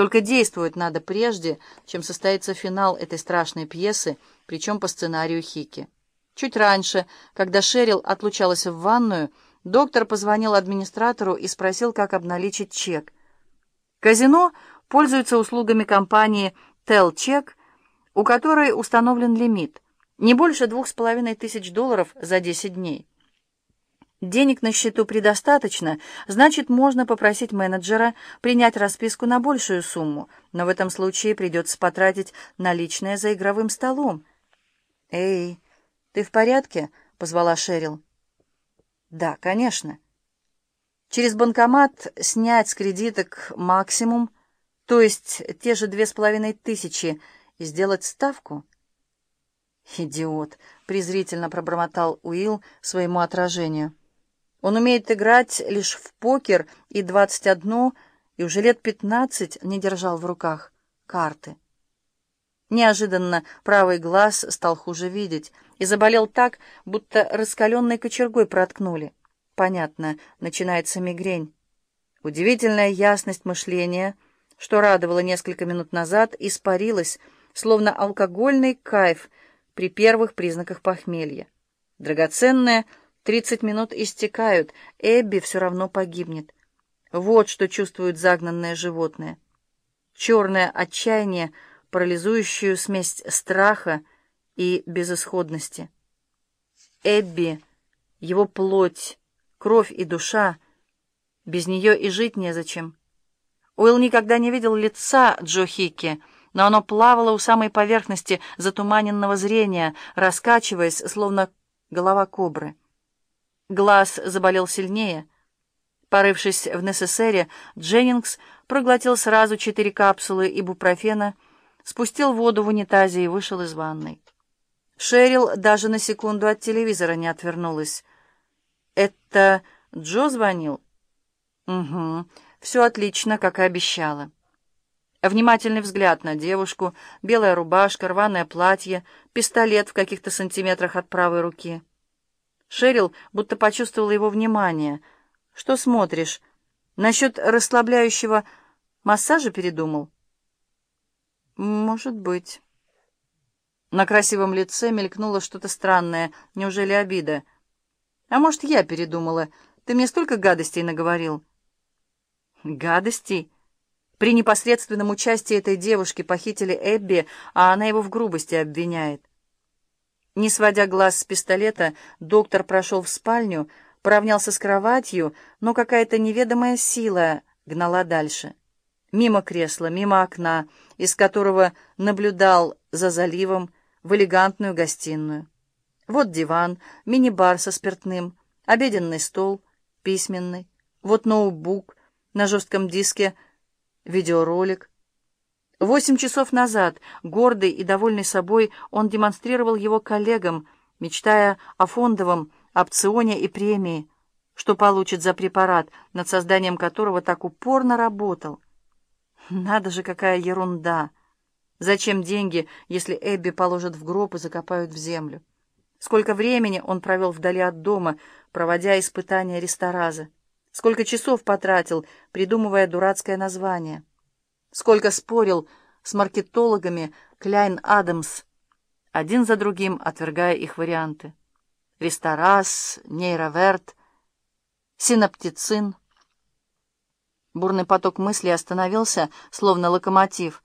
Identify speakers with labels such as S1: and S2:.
S1: Только действовать надо прежде, чем состоится финал этой страшной пьесы, причем по сценарию Хики. Чуть раньше, когда Шерил отлучалась в ванную, доктор позвонил администратору и спросил, как обналичить чек. Казино пользуется услугами компании «Телчек», у которой установлен лимит – не больше двух с половиной тысяч долларов за 10 дней. Денег на счету предостаточно, значит, можно попросить менеджера принять расписку на большую сумму, но в этом случае придется потратить наличные за игровым столом. «Эй, ты в порядке?» — позвала Шерил. «Да, конечно». Через банкомат снять с кредиток максимум, то есть те же две с половиной тысячи, и сделать ставку? «Идиот!» — презрительно пробормотал Уилл своему отражению. Он умеет играть лишь в покер и двадцать одну, и уже лет пятнадцать не держал в руках карты. Неожиданно правый глаз стал хуже видеть и заболел так, будто раскаленной кочергой проткнули. Понятно, начинается мигрень. Удивительная ясность мышления, что радовало несколько минут назад, испарилась, словно алкогольный кайф при первых признаках похмелья. Драгоценная Тридцать минут истекают, Эбби все равно погибнет. Вот что чувствует загнанное животное. Черное отчаяние, парализующую смесь страха и безысходности. Эбби, его плоть, кровь и душа, без нее и жить незачем. Уилл никогда не видел лица Джо Хикки, но оно плавало у самой поверхности затуманенного зрения, раскачиваясь, словно голова кобры. Глаз заболел сильнее. Порывшись в НССРе, Дженнингс проглотил сразу четыре капсулы ибупрофена, спустил воду в унитазе и вышел из ванной. Шерил даже на секунду от телевизора не отвернулась. «Это Джо звонил?» «Угу, все отлично, как и обещала». Внимательный взгляд на девушку, белая рубашка, рваное платье, пистолет в каких-то сантиметрах от правой руки — Шерил будто почувствовала его внимание. «Что смотришь? Насчет расслабляющего массажа передумал?» «Может быть». На красивом лице мелькнуло что-то странное. Неужели обида? «А может, я передумала? Ты мне столько гадостей наговорил». «Гадостей?» При непосредственном участии этой девушки похитили Эбби, а она его в грубости обвиняет. Не сводя глаз с пистолета, доктор прошел в спальню, поравнялся с кроватью, но какая-то неведомая сила гнала дальше. Мимо кресла, мимо окна, из которого наблюдал за заливом в элегантную гостиную. Вот диван, мини-бар со спиртным, обеденный стол, письменный. Вот ноутбук, на жестком диске видеоролик. Восемь часов назад, гордый и довольный собой, он демонстрировал его коллегам, мечтая о фондовом опционе и премии, что получит за препарат, над созданием которого так упорно работал. Надо же, какая ерунда! Зачем деньги, если Эбби положат в гроб и закопают в землю? Сколько времени он провел вдали от дома, проводя испытания рестораза? Сколько часов потратил, придумывая дурацкое название? Сколько спорил с маркетологами Кляйн Адамс, один за другим отвергая их варианты. Ресторас, нейроверт, синаптицин. Бурный поток мыслей остановился, словно локомотив,